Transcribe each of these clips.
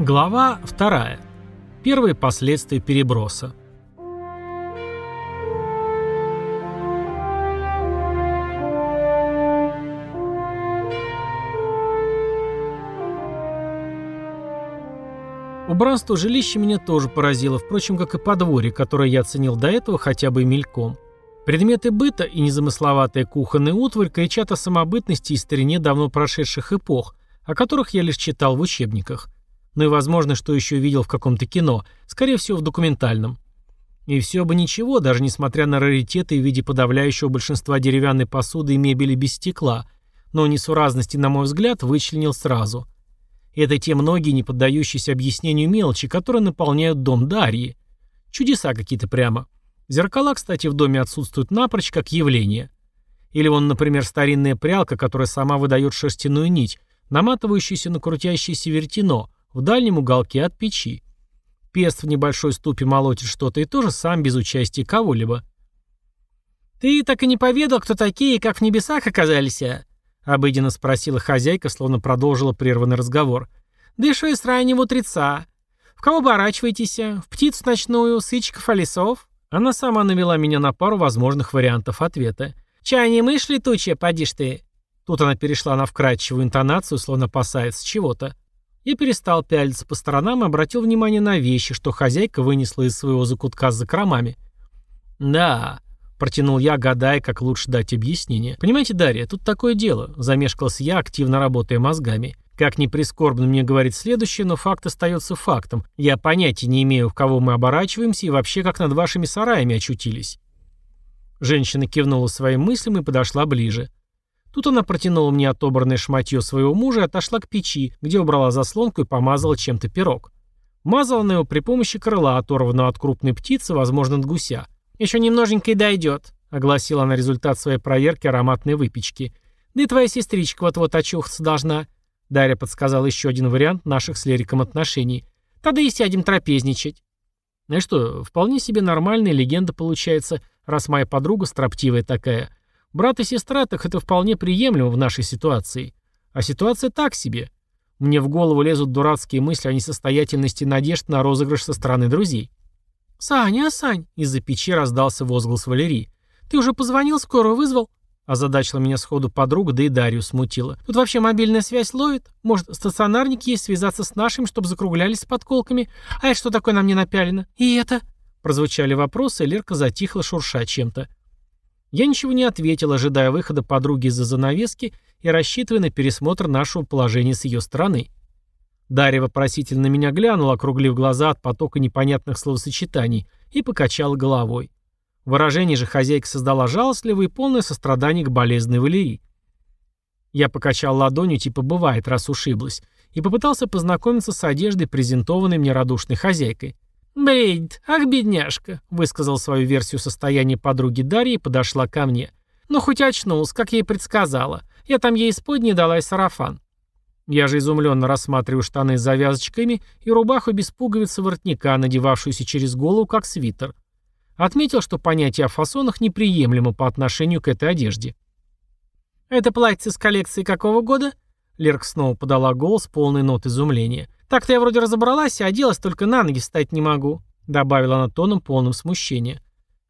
Глава 2. Первые последствия переброса. Убранство жилища меня тоже поразило, впрочем, как и подворье, которое я оценил до этого хотя бы мельком. Предметы быта и незамысловатая кухонная утварь кричат о самобытности и старине давно прошедших эпох, о которых я лишь читал в учебниках. Ну и возможно, что еще видел в каком-то кино, скорее всего в документальном. И все бы ничего, даже несмотря на раритеты в виде подавляющего большинства деревянной посуды и мебели без стекла, но несуразности, на мой взгляд, вычленил сразу – это те многие, не поддающиеся объяснению мелочи, которые наполняют дом Дарьи. Чудеса какие-то прямо. Зеркала, кстати, в доме отсутствуют напрочь, как явление. Или вон, например, старинная прялка, которая сама выдает шерстяную нить, наматывающуюся на крутящееся вертино в дальнем уголке от печи. Пест в небольшой ступе молотит что-то и тоже сам без участия кого-либо. «Ты так и не поведал, кто такие, как в небесах оказались, а?» Обыденно спросила хозяйка, словно продолжила прерванный разговор. «Да и шо из раннего утреца? В кого оборачиваетесь? В птицу ночную, сычков, лесов?» Она сама навела меня на пару возможных вариантов ответа. «Чай не мышь летучая, подишь ты?» Тут она перешла на вкрадчивую интонацию, словно опасается чего-то. Я перестал пялиться по сторонам и обратил внимание на вещи, что хозяйка вынесла из своего закутка с закромами. «Да, Протянул я, гадая, как лучше дать объяснение. «Понимаете, Дарья, тут такое дело», — замешкался я, активно работая мозгами. Как ни прискорбно мне говорить следующее, но факт остается фактом. Я понятия не имею, в кого мы оборачиваемся и вообще как над вашими сараями очутились. Женщина кивнула своим мыслям и подошла ближе. Тут она протянула мне отобранное шматье своего мужа и отошла к печи, где убрала заслонку и помазала чем-то пирог. Мазала она его при помощи крыла, оторванного от крупной птицы, возможно, от гуся. «Еще немноженько и дойдет», — огласила она результат своей проверки ароматной выпечки. «Да и твоя сестричка вот-вот очухаться должна». Дарья подсказала еще один вариант наших с Лериком отношений. «Тогда и сядем трапезничать». Ну и что, вполне себе нормальная легенда получается, раз моя подруга строптивая такая. Брат и сестра, так это вполне приемлемо в нашей ситуации. А ситуация так себе. Мне в голову лезут дурацкие мысли о несостоятельности надежд на розыгрыш со стороны друзей. «Саня, Сань!» — из-за печи раздался возглас Валерии. «Ты уже позвонил, скорую вызвал?» Озадачила меня сходу подруга, да и Дарью смутила. «Тут вообще мобильная связь ловит? Может, стационарник есть, связаться с нашим, чтобы закруглялись с подколками? А это что такое нам не напялено? И это?» Прозвучали вопросы, и Лерка затихла, шурша чем-то. Я ничего не ответил, ожидая выхода подруги из-за занавески и рассчитывая на пересмотр нашего положения с ее стороны. Дарья вопросительно меня глянула, округлив глаза от потока непонятных словосочетаний, и покачала головой. Выражение же хозяйка создала жалостливое и полное сострадание к болезной Валерии. Я покачал ладонью, типа бывает, раз ушиблась, и попытался познакомиться с одеждой, презентованной мне радушной хозяйкой. «Бредит, ах, бедняжка», — высказал свою версию состояния подруги Дарьи и подошла ко мне. «Ну, хоть очнулась, как и предсказала. Я там ей исподней дала и сарафан. Я же изумленно рассматриваю штаны с завязочками и рубаху без пуговицы воротника, надевавшуюся через голову, как свитер. Отметил, что понятие о фасонах неприемлемо по отношению к этой одежде. «Это платье с коллекции какого года?» Лерк снова подала голос, полный нот изумления. «Так-то я вроде разобралась, а оделась, только на ноги встать не могу», добавила она тоном, полным смущения.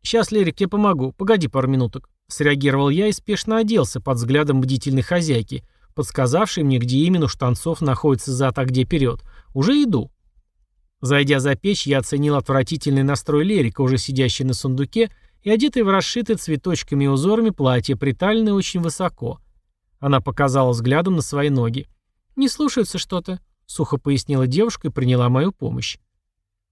«Сейчас, Лерик, я помогу. Погоди пару минуток». Среагировал я и спешно оделся под взглядом бдительной хозяйки – подсказавший мне, где именно у штанцов находится зад, а где вперед. Уже иду. Зайдя за печь, я оценил отвратительный настрой Лерика, уже сидящий на сундуке, и одетый в расшитое цветочками и узорами платье, приталенное очень высоко. Она показала взглядом на свои ноги. «Не слушаются что-то», — сухо пояснила девушка и приняла мою помощь.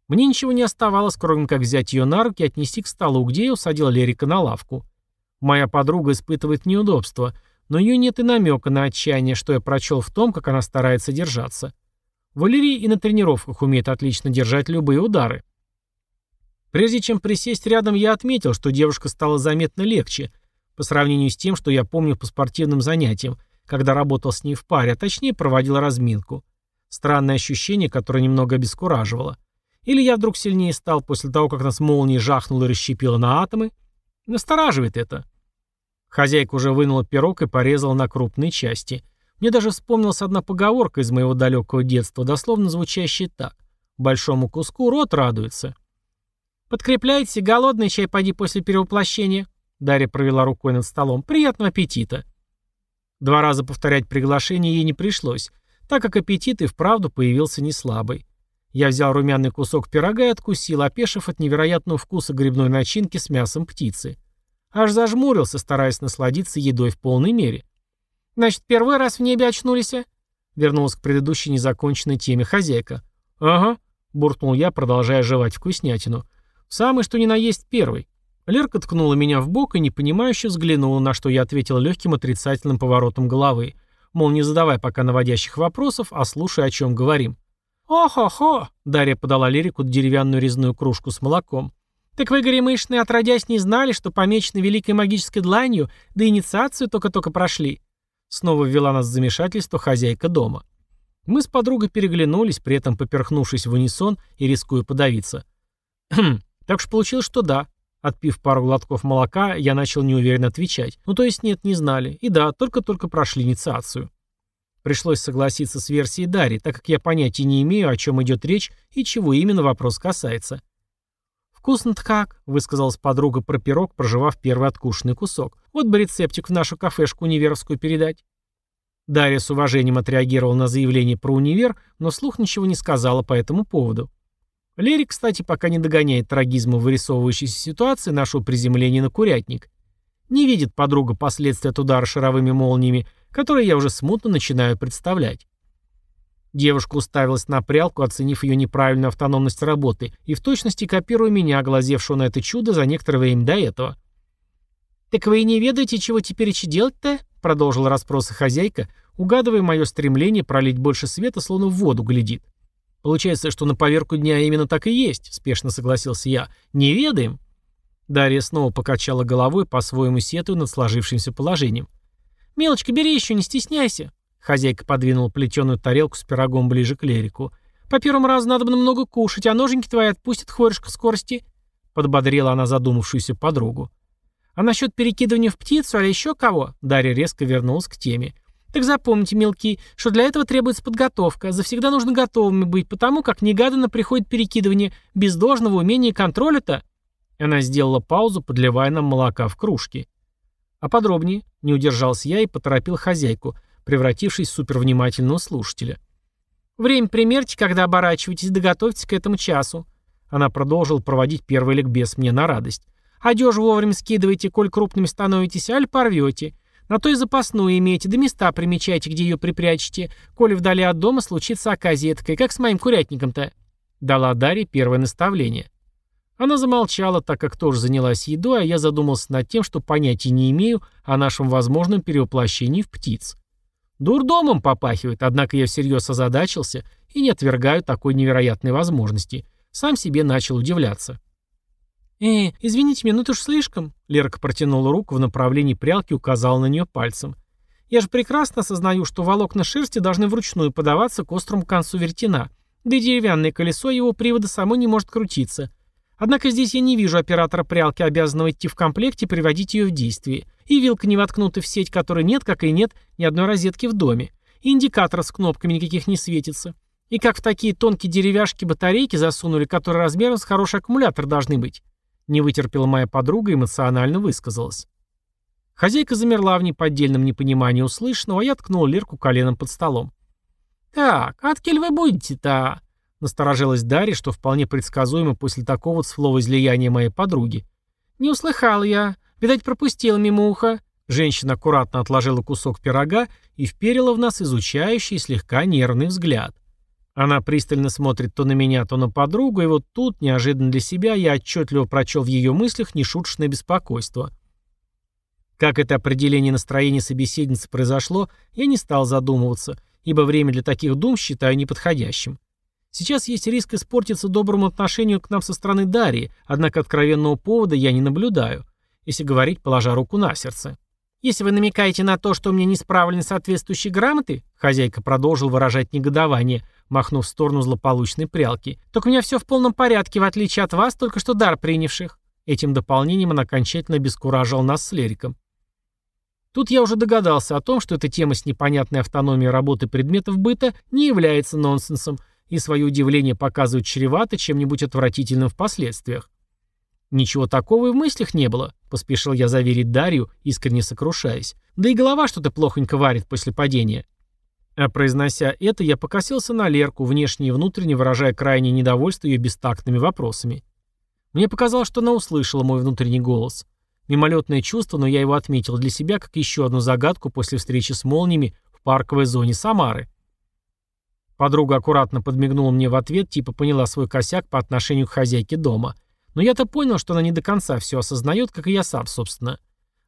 Мне ничего не оставалось, кроме как взять ее на руки и отнести к столу, где я усадил Лерика на лавку. Моя подруга испытывает неудобство, но ее нет и намека на отчаяние, что я прочел в том, как она старается держаться. Валерий и на тренировках умеет отлично держать любые удары. Прежде чем присесть рядом, я отметил, что девушка стала заметно легче, по сравнению с тем, что я помню по спортивным занятиям, когда работал с ней в паре, а точнее проводил разминку. Странное ощущение, которое немного обескураживало. Или я вдруг сильнее стал после того, как нас молнией жахнуло и расщепило на атомы? Настораживает это. Хозяйка уже вынула пирог и порезала на крупные части. Мне даже вспомнилась одна поговорка из моего далекого детства, дословно звучащая так. Большому куску рот радуется. «Подкрепляйте, голодный чай поди после перевоплощения», Дарья провела рукой над столом. «Приятного аппетита!» Два раза повторять приглашение ей не пришлось, так как аппетит и вправду появился не слабый. Я взял румяный кусок пирога и откусил, опешив от невероятного вкуса грибной начинки с мясом птицы. Аж зажмурился, стараясь насладиться едой в полной мере. «Значит, первый раз в небе очнулись?» а?» Вернулась к предыдущей незаконченной теме хозяйка. «Ага», — буркнул я, продолжая жевать вкуснятину. «Самый что ни на есть первый». Лерка ткнула меня в бок и непонимающе взглянула, на что я ответил легким отрицательным поворотом головы. Мол, не задавай пока наводящих вопросов, а слушай, о чем говорим. «О-хо-хо!» — Дарья подала Лерику деревянную резную кружку с молоком. «Так вы, горемышные, отродясь не знали, что помечены великой магической дланью, да инициацию только-только прошли?» Снова ввела нас в замешательство хозяйка дома. Мы с подругой переглянулись, при этом поперхнувшись в унисон и рискуя подавиться. «Хм, так уж получилось, что да», Отпив пару глотков молока, я начал неуверенно отвечать. Ну то есть нет, не знали. И да, только-только прошли инициацию. Пришлось согласиться с версией Дарьи, так как я понятия не имею, о чем идет речь и чего именно вопрос касается. «Вкусно-то как», — высказалась подруга про пирог, проживав первый откушенный кусок. «Вот бы рецептик в нашу кафешку универовскую передать». Дарья с уважением отреагировала на заявление про универ, но слух ничего не сказала по этому поводу. Лерик, кстати, пока не догоняет трагизма вырисовывающейся ситуации нашего приземления на курятник. Не видит подруга последствия от удара шаровыми молниями, которые я уже смутно начинаю представлять. Девушка уставилась на прялку, оценив ее неправильную автономность работы, и в точности копируя меня, глазевшего на это чудо за некоторое время до этого. «Так вы и не ведаете, чего теперь еще делать-то?» — продолжила расспросы хозяйка, угадывая мое стремление пролить больше света, словно в воду глядит. Получается, что на поверку дня именно так и есть, спешно согласился я. Не ведаем. Дарья снова покачала головой, по-своему сетуя над сложившимся положением. «Мелочка, бери еще, не стесняйся». Хозяйка подвинула плетеную тарелку с пирогом ближе к Лерику. «По первому разу надо бы много кушать, а ноженьки твои отпустят хорюшка скорости», — подбодрила она задумавшуюся подругу. «А насчет перекидывания в птицу, или еще кого?» Дарья резко вернулась к теме. Так запомните, мелкие, что для этого требуется подготовка. Завсегда нужно готовыми быть, потому как негаданно приходит перекидывание. Без должного умения контроля-то...» Она сделала паузу, подливая нам молока в кружки. А подробнее не удержался я и поторопил хозяйку, превратившись в супервнимательного слушателя. «Время примерьте, когда оборачиваетесь, доготовьтесь к этому часу». Она продолжила проводить первый ликбез мне на радость. «Одежу вовремя скидывайте, коль крупными становитесь, аль порвете. На то и запасную имейте, да места примечайте, где ее припрячете, коли вдали от дома случится оказия такая, как с моим курятником-то». Дала Дарье первое наставление. Она замолчала, так как тоже занялась едой, а я задумался над тем, что понятия не имею о нашем возможном перевоплощении в птиц. Дурдомом попахивает, однако я всерьез озадачился и не отвергаю такой невероятной возможности. Сам себе начал удивляться. «Э, извините меня, ну ты уж слишком...» Лерка протянула руку в направлении прялки и указала на нее пальцем. «Я же прекрасно осознаю, что волокна шерсти должны вручную подаваться к острому концу вертина, да и деревянное колесо его привода само не может крутиться. Однако здесь я не вижу оператора прялки, обязанного идти в комплекте и приводить ее в действие. И вилка не воткнута в сеть, которой нет, как и нет, ни одной розетки в доме. И индикатор с кнопками никаких не светится. И как в такие тонкие деревяшки батарейки засунули, которые размером с хороший аккумулятор должны быть. Не вытерпела моя подруга и эмоционально высказалась. Хозяйка замерла в неподдельном непонимании услышанного, а я ткнул Лерку коленом под столом. «Так, откель вы будете-то?» Насторожилась Дарья, что вполне предсказуемо после такого вот словоизлияния моей подруги. «Не услыхал я. Видать, пропустил мимо уха». Женщина аккуратно отложила кусок пирога и вперила в нас изучающий слегка нервный взгляд. Она пристально смотрит то на меня, то на подругу, и вот тут, неожиданно для себя, я отчетливо прочел в ее мыслях нешуточное беспокойство. Как это определение настроения собеседницы произошло, я не стал задумываться, ибо время для таких дум считаю неподходящим. Сейчас есть риск испортиться доброму отношению к нам со стороны Дарьи, однако откровенного повода я не наблюдаю, если говорить, положа руку на сердце. Если вы намекаете на то, что у меня не справлены соответствующие грамоты, хозяйка продолжил выражать негодование, махнув в сторону злополучной прялки. «Так у меня все в полном порядке, в отличие от вас, только что дар принявших». Этим дополнением он окончательно обескуражил нас с Лериком. Тут я уже догадался о том, что эта тема с непонятной автономией работы предметов быта не является нонсенсом, и свое удивление показывает чревато чем-нибудь отвратительным в последствиях. «Ничего такого и в мыслях не было», — поспешил я заверить Дарью, искренне сокрушаясь. «Да и голова что-то плохонько варит после падения». А произнося это, я покосился на Лерку, внешне и внутренне выражая крайнее недовольство ее бестактными вопросами. Мне показалось, что она услышала мой внутренний голос. Мимолетное чувство, но я его отметил для себя как еще одну загадку после встречи с молниями в парковой зоне Самары. Подруга аккуратно подмигнула мне в ответ, типа поняла свой косяк по отношению к хозяйке дома — но я-то понял, что она не до конца все осознает, как и я сам, собственно.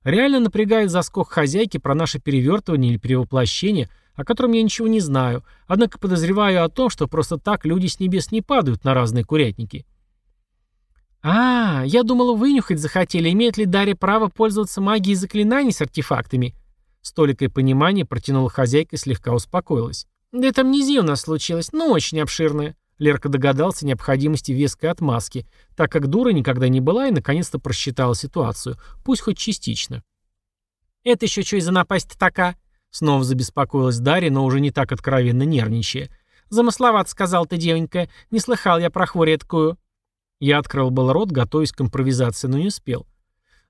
Реально напрягает заскок хозяйки про наше перевертывание или перевоплощение, о котором я ничего не знаю, однако подозреваю о том, что просто так люди с небес не падают на разные курятники. «А, я думала, вынюхать захотели, имеет ли Дарья право пользоваться магией заклинаний с артефактами?» С толикой понимания протянула хозяйка и слегка успокоилась. «Да это амнезия у нас случилась, но очень обширная. Лерка догадался о необходимости веской отмазки, так как дура никогда не была и наконец-то просчитала ситуацию, пусть хоть частично. «Это еще что из-за напасть така?» Снова забеспокоилась Дарья, но уже не так откровенно нервничая. «Замысловат», — сказал ты, девонька. «Не слыхал я про хворь эткую». Я открыл был рот, готовясь к импровизации, но не успел.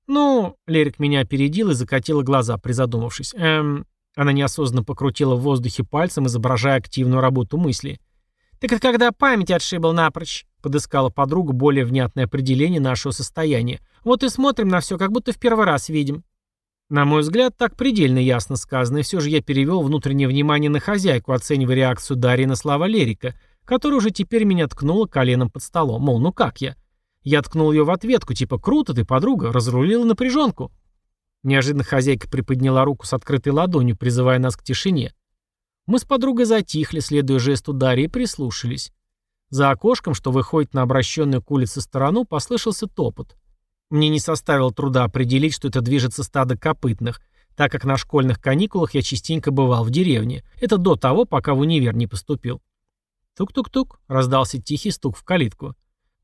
«Ну...» — Лерик меня опередил и закатила глаза, призадумавшись. «Эм...» Она неосознанно покрутила в воздухе пальцем, изображая активную работу мысли. «Так это когда память отшибал напрочь», — подыскала подруга более внятное определение нашего состояния. «Вот и смотрим на все, как будто в первый раз видим». На мой взгляд, так предельно ясно сказано, и все же я перевел внутреннее внимание на хозяйку, оценивая реакцию Дарьи на слова Лерика, которая уже теперь меня ткнула коленом под столом. Мол, ну как я? Я ткнул ее в ответку, типа «Круто ты, подруга», разрулила напряженку. Неожиданно хозяйка приподняла руку с открытой ладонью, призывая нас к тишине. Мы с подругой затихли, следуя жесту Дарьи, и прислушались. За окошком, что выходит на обращенную к улице сторону, послышался топот. Мне не составило труда определить, что это движется стадо копытных, так как на школьных каникулах я частенько бывал в деревне. Это до того, пока в универ не поступил. Тук-тук-тук, раздался тихий стук в калитку.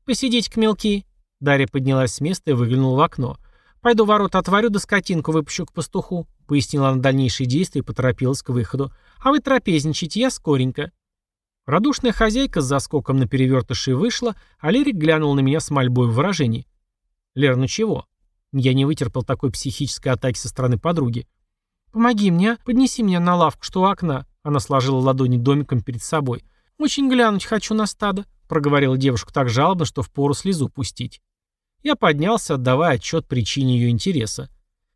«Посидите-ка, мелкие!» Дарья поднялась с места и выглянула в окно. «Пойду ворота отворю, да скотинку выпущу к пастуху», — пояснила она дальнейшие действия и поторопилась к выходу. «А вы трапезничайте, я скоренько». Радушная хозяйка с заскоком на перевертыши вышла, а Лерик глянул на меня с мольбой в выражении. «Лер, ну чего?» Я не вытерпел такой психической атаки со стороны подруги. «Помоги мне, поднеси меня на лавку, что у окна». Она сложила ладони домиком перед собой. «Очень глянуть хочу на стадо», — проговорила девушка так жалобно, что впору слезу пустить. Я поднялся, отдавая отчет причине ее интереса.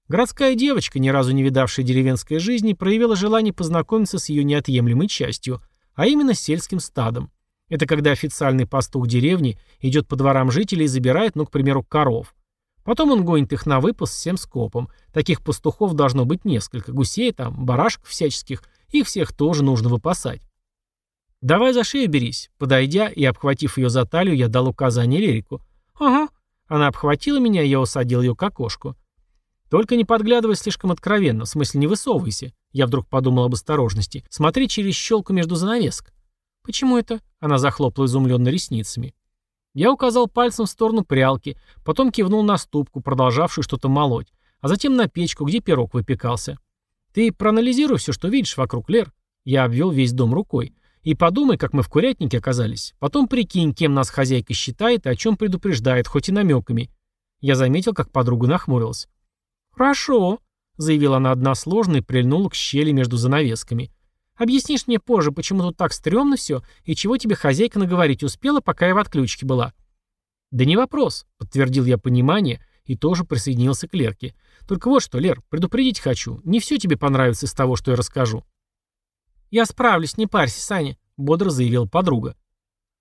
Городская девочка, ни разу не видавшая деревенской жизни, проявила желание познакомиться с ее неотъемлемой частью, а именно сельским стадом. Это когда официальный пастух деревни идет по дворам жителей и забирает, ну, к примеру, коров. Потом он гонит их на выпас всем скопом. Таких пастухов должно быть несколько. Гусей там, барашков всяческих. Их всех тоже нужно выпасать. «Давай за шею берись». Подойдя и обхватив ее за талию, я дал указание Лерику. «Ага». Она обхватила меня, я усадил ее к окошку. Только не подглядывай слишком откровенно, в смысле не высовывайся. Я вдруг подумал об осторожности. Смотри через щелку между занавесок. Почему это? Она захлопала изумленно ресницами. Я указал пальцем в сторону прялки, потом кивнул на ступку, продолжавшую что-то молоть, а затем на печку, где пирог выпекался. Ты проанализируй все, что видишь вокруг, Лер. Я обвел весь дом рукой. И подумай, как мы в курятнике оказались. Потом прикинь, кем нас хозяйка считает и о чем предупреждает, хоть и намеками. Я заметил, как подруга нахмурилась. «Хорошо», — заявила она односложно и прильнула к щели между занавесками. «Объяснишь мне позже, почему тут так стрёмно все, и чего тебе хозяйка наговорить успела, пока я в отключке была?» «Да не вопрос», — подтвердил я понимание и тоже присоединился к Лерке. «Только вот что, Лер, предупредить хочу. Не все тебе понравится из того, что я расскажу». «Я справлюсь, не парься, Саня», — бодро заявила подруга.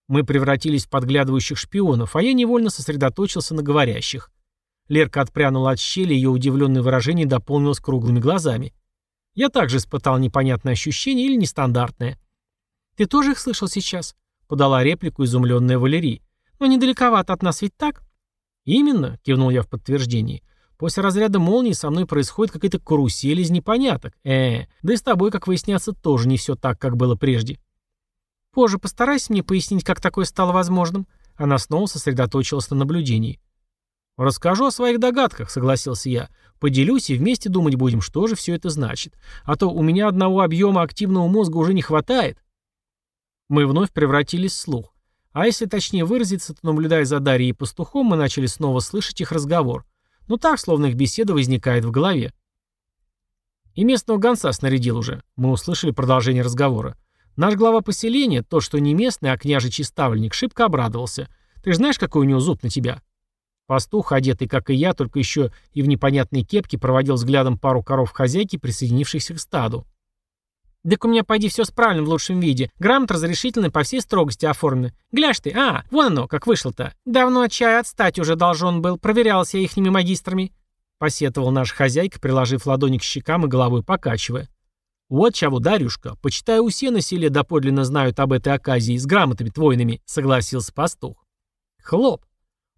Мы превратились в подглядывающих шпионов, а я невольно сосредоточился на говорящих. Лерка отпрянула от щели, ее удивленное выражение дополнилось круглыми глазами. Я также испытал непонятное ощущение или нестандартное. «Ты тоже их слышал сейчас?» — подала реплику изумленная Валерий. «Но недалековато от нас ведь так?» «Именно», — кивнул я в подтверждении. «После разряда молнии со мной происходит какая-то карусель из непоняток. э, -э да и с тобой, как выясняется, тоже не все так, как было прежде». «Позже постарайся мне пояснить, как такое стало возможным». Она снова сосредоточилась на наблюдении. «Расскажу о своих догадках», — согласился я. «Поделюсь и вместе думать будем, что же все это значит. А то у меня одного объема активного мозга уже не хватает». Мы вновь превратились в слух. А если точнее выразиться, то, наблюдая за Дарьей и пастухом, мы начали снова слышать их разговор. Ну так, словно их беседа возникает в голове. И местного гонца снарядил уже. Мы услышали продолжение разговора. Наш глава поселения, тот, что не местный, а княжичий ставленник, шибко обрадовался. Ты же знаешь, какой у него зуб на тебя? Пастух, одетый, как и я, только еще и в непонятной кепке, проводил взглядом пару коров хозяйки, присоединившихся к стаду. «Так у меня, пойди, все справлено в лучшем виде. Грамот разрешительный по всей строгости оформлены. Гляжь ты, а, вон оно, как вышло-то. Давно от чая отстать уже должен был, проверялся я ихними магистрами». Посетовал наша хозяйка, приложив ладони к щекам и головой покачивая. «Вот чего, Дарюшка, почитай, усе на селе доподлинно знают об этой оказии с грамотами твойными», — согласился пастух. Хлоп.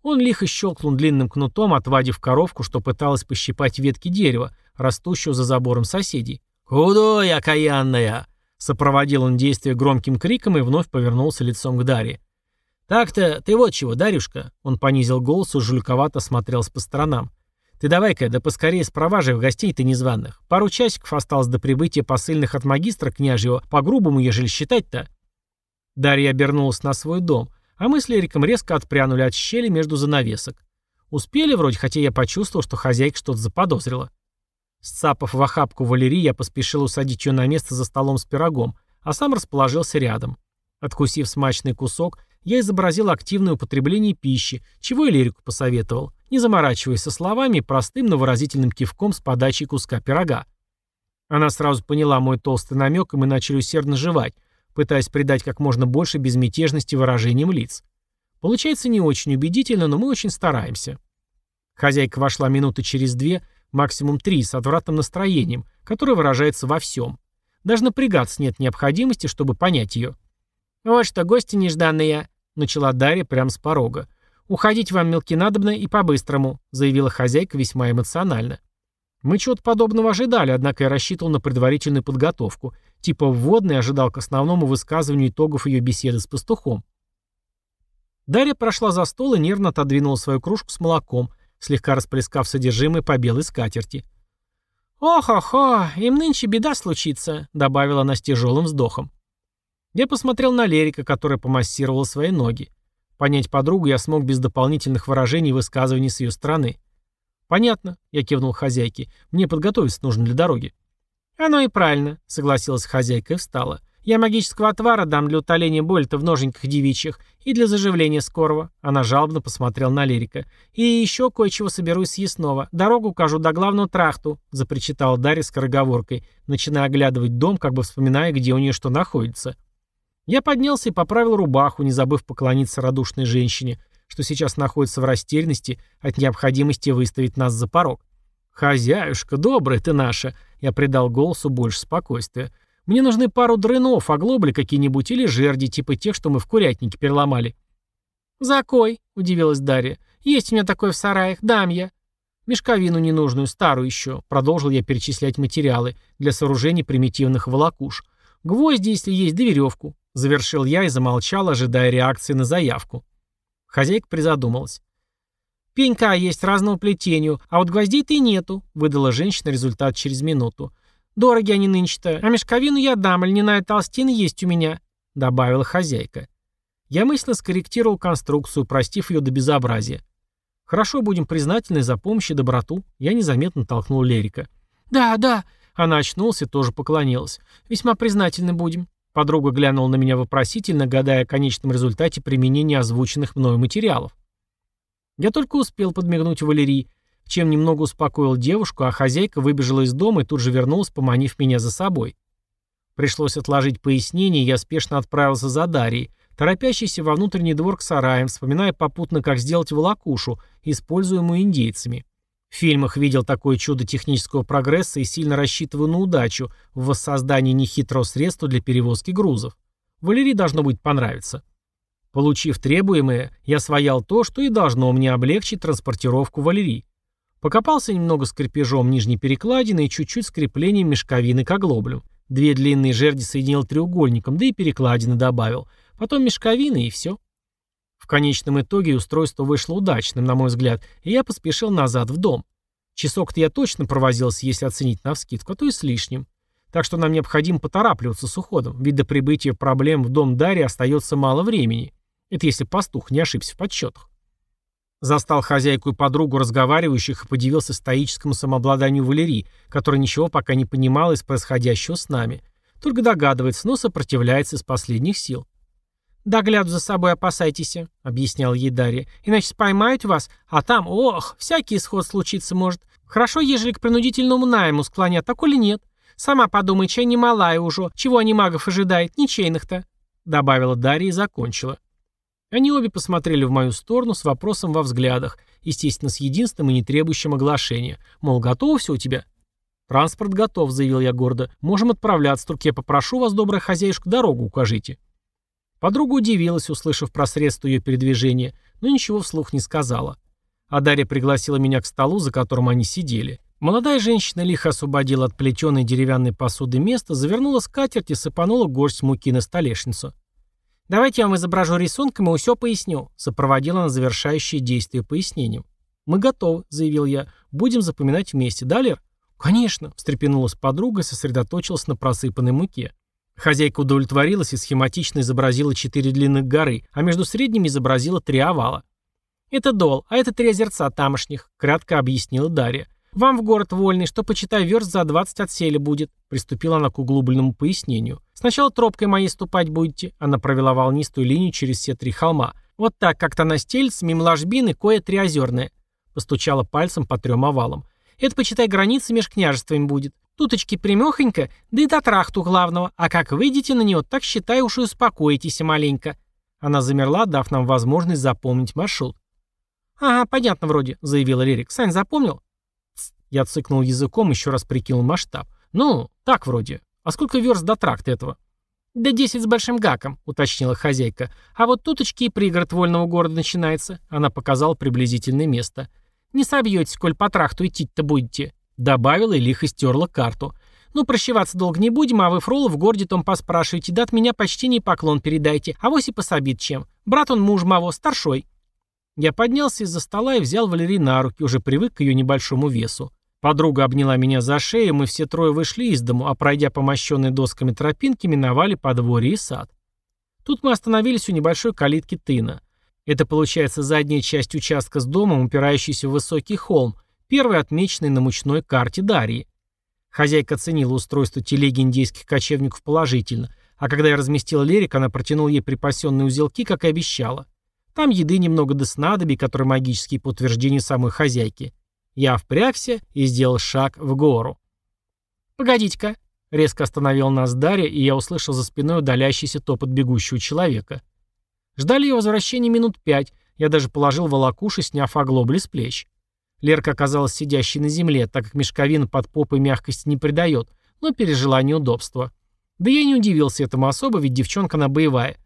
Он лихо щелкнул длинным кнутом, отвадив коровку, что пыталась пощипать ветки дерева, растущего за забором соседей. «Худой, окаянная!» Сопроводил он действие громким криком и вновь повернулся лицом к Дарье. «Так-то, ты вот чего, Дарюшка?» Он понизил голос и жульковато смотрелся по сторонам. «Ты давай-ка, да поскорее спроваживай в гостей-то незваных. Пару часиков осталось до прибытия посыльных от магистра княжьего, по-грубому, ежели считать-то». Дарья обернулась на свой дом — а мы с Лериком резко отпрянули от щели между занавесок. Успели вроде, хотя я почувствовал, что хозяйка что-то заподозрила. Сцапав в охапку Валерии, я поспешил усадить ее на место за столом с пирогом, а сам расположился рядом. Откусив смачный кусок, я изобразил активное употребление пищи, чего и Лерику посоветовал, не заморачиваясь со словами простым, но выразительным кивком с подачей куска пирога. Она сразу поняла мой толстый намек, и мы начали усердно жевать, пытаясь придать как можно больше безмятежности выражениям лиц. Получается не очень убедительно, но мы очень стараемся. Хозяйка вошла минуты через две, максимум три, с отвратным настроением, которое выражается во всем. Даже напрягаться нет необходимости, чтобы понять ее. «Вот что, гости нежданные», — начала Дарья прямо с порога. «Уходить вам, мелки, надобно и по-быстрому», — заявила хозяйка весьма эмоционально. Мы чего-то подобного ожидали, однако я рассчитывал на предварительную подготовку, типа вводный ожидал к основному высказыванию итогов ее беседы с пастухом. Дарья прошла за стол и нервно отодвинула свою кружку с молоком, слегка расплескав содержимое по белой скатерти. «Ох-охо, им нынче беда случится», — добавила она с тяжелым вздохом. Я посмотрел на Лерика, которая помассировала свои ноги. Понять подругу я смог без дополнительных выражений и высказываний с ее стороны. «Понятно», — я кивнул хозяйке. «Мне подготовиться нужно для дороги». «Оно и правильно», — согласилась хозяйка и встала. «Я магического отвара дам для утоления боли-то в ноженьках девичьих и для заживления скорого». Она жалобно посмотрела на Лерика. «И еще кое-чего соберусь съестного. Дорогу укажу до главного трахту», — запричитала Дарья скороговоркой, начиная оглядывать дом, как бы вспоминая, где у нее что находится. Я поднялся и поправил рубаху, не забыв поклониться радушной женщине, что сейчас находится в растерянности от необходимости выставить нас за порог. «Хозяюшка, добрая ты наша!» Я придал голосу больше спокойствия. «Мне нужны пару дрынов, оглобли какие-нибудь или жерди, типа тех, что мы в курятнике переломали». «За кой?» — удивилась Дарья. «Есть у меня такой в сараях, дам я». «Мешковину ненужную, старую еще», — продолжил я перечислять материалы для сооружения примитивных волокуш. «Гвозди, если есть, да веревку», — завершил я и замолчал, ожидая реакции на заявку. Хозяйка призадумалась. «Пенька есть разного плетению, а вот гвоздей-то и нету», — выдала женщина результат через минуту. «Дороги они нынче-то, а мешковину я дам, льняная толстина есть у меня», — добавила хозяйка. Я мысленно скорректировал конструкцию, простив ее до безобразия. «Хорошо, будем признательны за помощь и доброту», — я незаметно толкнул Лерика. «Да, да», — она очнулась и тоже поклонилась. «Весьма признательны будем». Подруга глянула на меня вопросительно, гадая о конечном результате применения озвученных мною материалов. Я только успел подмигнуть Валерии, чем немного успокоил девушку, а хозяйка выбежала из дома и тут же вернулась, поманив меня за собой. Пришлось отложить пояснение, и я спешно отправился за Дарьей, торопящейся во внутренний двор к сараям, вспоминая попутно, как сделать волокушу, используемую индейцами. В фильмах видел такое чудо технического прогресса и сильно рассчитываю на удачу в воссоздании нехитрого средства для перевозки грузов. Валерии должно быть понравиться. Получив требуемое, я своял то, что и должно мне облегчить транспортировку Валерии. Покопался немного с крепежом нижней перекладины и чуть-чуть с креплением мешковины к оглоблю. Две длинные жерди соединил треугольником, да и перекладины добавил. Потом мешковины и все. В конечном итоге устройство вышло удачным, на мой взгляд, и я поспешил назад в дом. Часок-то я точно провозился, если оценить навскидку, а то и с лишним. Так что нам необходимо поторапливаться с уходом, ведь до прибытия проблем в дом Дарьи остается мало времени. Это если пастух не ошибся в подсчетах. Застал хозяйку и подругу разговаривающих и подивился стоическому самообладанию Валерии, которая ничего пока не понимала из происходящего с нами. Только догадывается, но сопротивляется из последних сил. «Да гляду за собой опасайтесь», — объяснял ей Дарья. «Иначе споймают вас, а там, ох, всякий исход случиться может. Хорошо, ежели к принудительному найму склонят, так или нет. Сама подумай, чай не малая уже, чего они магов ожидает, ничейных-то», — добавила Дарья и закончила. Они обе посмотрели в мою сторону с вопросом во взглядах, естественно, с единственным и не требующим оглашения. Мол, готово все у тебя? «Транспорт готов», — заявил я гордо. «Можем отправляться, только я попрошу вас, добрая хозяюшка, дорогу укажите». Подруга удивилась, услышав про средства ее передвижения, но ничего вслух не сказала. А Дарья пригласила меня к столу, за которым они сидели. Молодая женщина лихо освободила от плетеной деревянной посуды место, завернула скатерть и сыпанула горсть муки на столешницу. «Давайте я вам изображу рисунком и все поясню», — сопроводила на завершающее действие пояснением. «Мы готовы», — заявил я. «Будем запоминать вместе. Да, Лер?» «Конечно», — встрепенулась подруга и сосредоточилась на просыпанной муке. Хозяйка удовлетворилась и схематично изобразила четыре длинных горы, а между средними изобразила три овала. «Это дол, а это три озерца тамошних», — кратко объяснила Дарья. «Вам в город вольный, что, почитай, верст за двадцать от сели будет», — приступила она к углубленному пояснению. «Сначала тропкой моей ступать будете», — она провела волнистую линию через все три холма. «Вот так, как-то на стельц, мимо ложбины, кое триозерное», — постучала пальцем по трем овалам. «Это, почитай, граница меж княжествами будет. Туточки примехонько, да и до трахту главного, а как выйдете на него, так считай уж и успокоитесь маленько». Она замерла, дав нам возможность запомнить маршрут. «Ага, понятно вроде», — заявила Лерик. «Сань, запомнил?» Я цыкнул языком, еще раз прикинул масштаб. «Ну, так вроде. А сколько верст до тракта этого?» «Да десять с большим гаком», — уточнила хозяйка. «А вот туточки и пригород вольного города начинается». Она показала приблизительное место. «Не собьетесь, коль по тракту идти-то будете», — добавила и лихо стерла карту. «Ну, прощеваться долго не будем, а вы Фрола в городе том поспрашиваете, да от меня почти не поклон передайте, а вось и пособит чем. Брат он муж моего, старшой». Я поднялся из-за стола и взял Валерий на руки, уже привык к ее небольшому весу. Подруга обняла меня за шею, мы все трое вышли из дому, а пройдя по мощенной досками тропинке, миновали подворье и сад. Тут мы остановились у небольшой калитки тына. Это получается задняя часть участка с домом, упирающийся в высокий холм, первый отмеченный на мучной карте Дарьи. Хозяйка оценила устройство телеги индейских кочевников положительно, а когда я разместил Лерик, она протянула ей припасенные узелки, как и обещала. Там еды немного до снадобий, которые магические по утверждению самой хозяйки. Я впрягся и сделал шаг в гору. «Погодите-ка», — резко остановил нас Дарья, и я услышал за спиной удаляющийся топот бегущего человека. Ждали ее возвращения минут пять, я даже положил волокуши, сняв оглобли с плеч. Лерка оказалась сидящей на земле, так как мешковина под попой мягкости не придает, но пережила неудобство. Да я не удивился этому особо, ведь девчонка она боевая.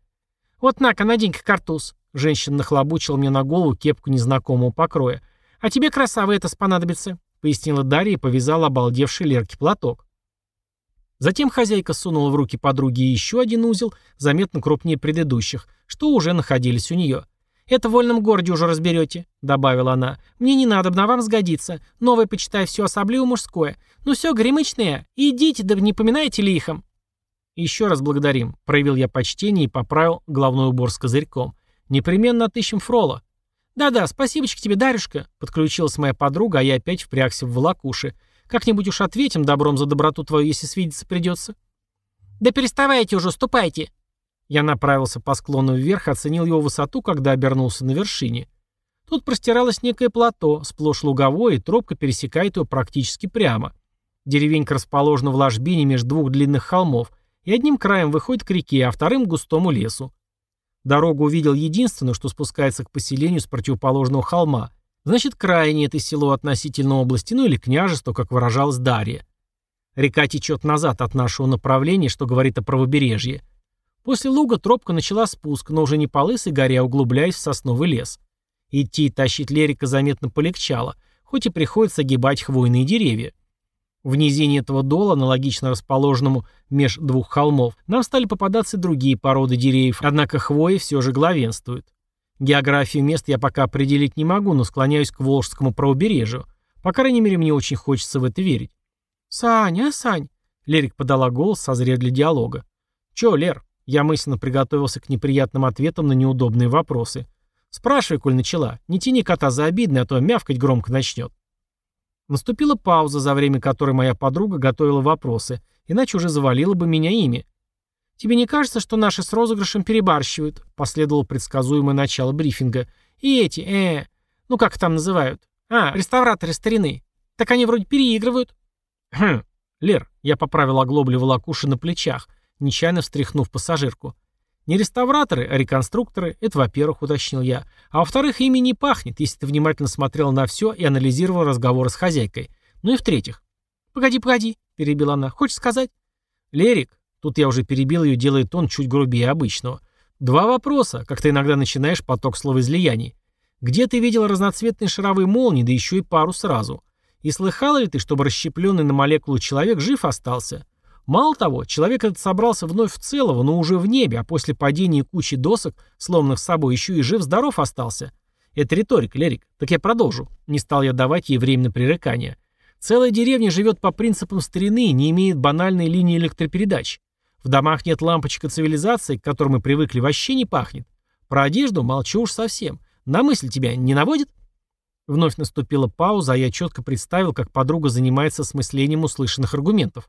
«Вот на-ка, надень-ка картуз», — женщина нахлобучила мне на голову кепку незнакомого покроя — «А тебе, красава, это спонадобится», — пояснила Дарья и повязала обалдевший Лерке платок. Затем хозяйка сунула в руки подруги еще один узел, заметно крупнее предыдущих, что уже находились у нее. «Это в вольном городе уже разберете», — добавила она. «Мне не надо, на вам сгодится. Новое почитай все особливо мужское. Ну все, гремычные, идите, да не поминайте лихом». «Еще раз благодарим», — проявил я почтение и поправил головной убор с козырьком. «Непременно отыщем Фрола». «Да-да, спасибочка тебе, Дарюшка», — подключилась моя подруга, а я опять впрягся в волокуши. «Как-нибудь уж ответим добром за доброту твою, если свидеться придется». «Да переставайте уже, ступайте!» Я направился по склону вверх, оценил его высоту, когда обернулся на вершине. Тут простиралось некое плато, сплошь луговое, и тропка пересекает его практически прямо. Деревенька расположена в ложбине между двух длинных холмов, и одним краем выходит к реке, а вторым к густому лесу. Дорогу увидел единственную, что спускается к поселению с противоположного холма. Значит, крайнее это село относительно области, ну или княжество, как выражалась Дарья. Река течет назад от нашего направления, что говорит о правобережье. После луга тропка начала спуск, но уже не по лысой горе, а углубляясь в сосновый лес. Идти и тащить Лерика заметно полегчало, хоть и приходится огибать хвойные деревья. В низине этого дола, аналогично расположенному меж двух холмов, нам стали попадаться другие породы деревьев, однако хвои все же главенствуют. Географию мест я пока определить не могу, но склоняюсь к Волжскому правобережью. По крайней мере, мне очень хочется в это верить. «Саня, Сань!» Лерик подала голос, созрев для диалога. «Чё, Лер?» Я мысленно приготовился к неприятным ответам на неудобные вопросы. «Спрашивай, коль начала. Не тяни кота за обидное, а то мявкать громко начнет». Наступила пауза, за время которой моя подруга готовила вопросы, иначе уже завалила бы меня ими. «Тебе не кажется, что наши с розыгрышем перебарщивают?» Последовало предсказуемое начало брифинга. «И эти, э, ну как там называют? А, реставраторы старины. Так они вроде переигрывают». «Хм, Лер», я поправил оглобли волокуши на плечах, нечаянно встряхнув пассажирку. «Не реставраторы, а реконструкторы, это во-первых», уточнил я. «А во-вторых, ими не пахнет, если ты внимательно смотрел на все и анализировал разговоры с хозяйкой. Ну и в-третьих». «Погоди, погоди», — перебила она. «Хочешь сказать?» «Лерик», тут я уже перебил ее, делая тон чуть грубее обычного. «Два вопроса, как ты иногда начинаешь поток словоизлияний. Где ты видел разноцветные шаровые молнии, да еще и пару сразу? И слыхала ли ты, чтобы расщепленный на молекулу человек жив остался? Мало того, человек этот собрался вновь в целого, но уже в небе, а после падения кучи досок, сломанных с собой, еще и жив-здоров остался. Это риторика, Лерик. Так я продолжу. Не стал я давать ей время на пререкание. Целая деревня живет по принципам старины, не имеет банальной линии электропередач. В домах нет лампочек цивилизации, к которой мы привыкли, вообще не пахнет. Про одежду молчу уж совсем. На мысль тебя не наводит? Вновь наступила пауза, а я четко представил, как подруга занимается осмыслением услышанных аргументов.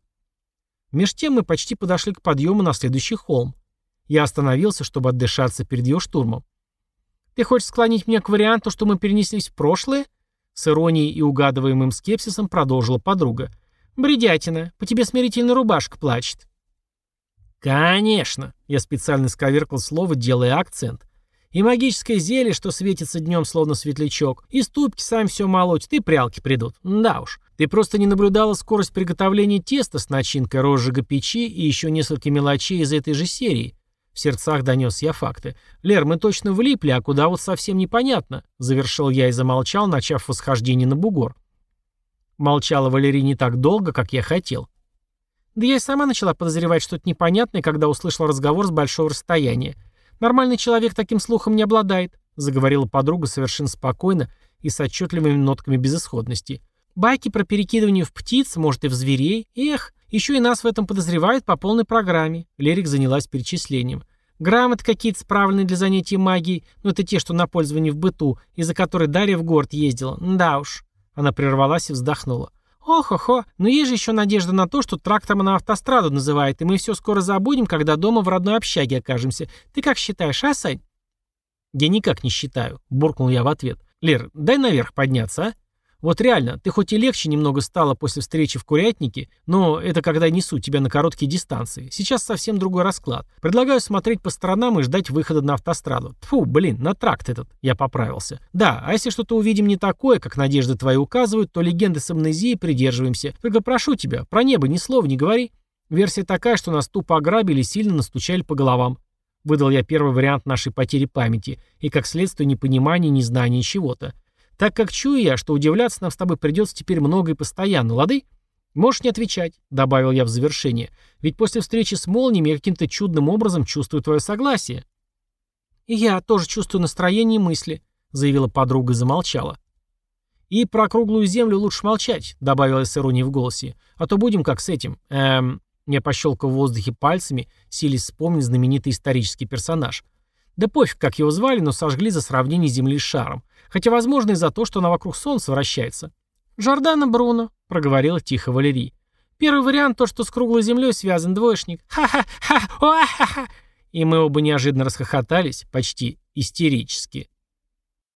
Меж тем мы почти подошли к подъему на следующий холм. Я остановился, чтобы отдышаться перед ее штурмом. «Ты хочешь склонить меня к варианту, что мы перенеслись в прошлое?» С иронией и угадываемым скепсисом продолжила подруга. «Бредятина, по тебе смирительная рубашка плачет». «Конечно!» — я специально сковеркал слово, делая акцент. И магическое зелье, что светится днем словно светлячок, и ступки сами все молотят, и прялки придут. Да уж. Ты просто не наблюдала скорость приготовления теста с начинкой розжига печи и еще несколько мелочей из этой же серии. В сердцах донес я факты. «Лер, мы точно влипли, а куда вот совсем непонятно», — завершил я и замолчал, начав восхождение на бугор. Молчала Валерия не так долго, как я хотел. Да я и сама начала подозревать что-то непонятное, когда услышала разговор с большого расстояния. Нормальный человек таким слухом не обладает», — заговорила подруга совершенно спокойно и с отчетливыми нотками безысходности. «Байки про перекидывание в птиц, может, и в зверей. Эх, еще и нас в этом подозревают по полной программе». Лерик занялась перечислением. «Грамоты какие-то справленные для занятий магией, но это те, что на пользование в быту, из-за которой Дарья в город ездила. Да уж». Она прервалась и вздохнула. «Ох-охо, но есть же еще надежда на то, что трактором на автостраду называет, и мы все скоро забудем, когда дома в родной общаге окажемся. Ты как считаешь, а, Сань?» «Я никак не считаю», — буркнул я в ответ. «Лер, дай наверх подняться, а?» Вот реально, ты хоть и легче немного стало после встречи в Курятнике, но это когда несу тебя на короткие дистанции. Сейчас совсем другой расклад. Предлагаю смотреть по сторонам и ждать выхода на автостраду. Тфу, блин, на тракт этот. Я поправился. Да, а если что-то увидим не такое, как надежды твои указывают, то легенды с амнезией придерживаемся. Только прошу тебя, про небо ни слова не говори. Версия такая, что нас тупо ограбили и сильно настучали по головам. Выдал я первый вариант нашей потери памяти и, как следствие, непонимания, незнания чего-то. Так как чую я, что удивляться нам с тобой придется теперь много и постоянно, лады? Можешь не отвечать, добавил я в завершение. Ведь после встречи с молниями я каким-то чудным образом чувствую твое согласие. И я тоже чувствую настроение и мысли, заявила подруга и замолчала. И про круглую землю лучше молчать, добавила с иронией в голосе. А то будем как с этим. Эм, я пощелкал в воздухе пальцами, силясь вспомнить знаменитый исторический персонаж. Да пофиг, как его звали, но сожгли за сравнение Земли с шаром. Хотя, возможно, и за то, что она вокруг Солнца вращается. «Жордана Бруно», — проговорила тихо Валерий. «Первый вариант — то, что с круглой землей связан двоечник. Ха-ха-ха! Уа-ха-ха!» И мы оба неожиданно расхохотались, почти истерически.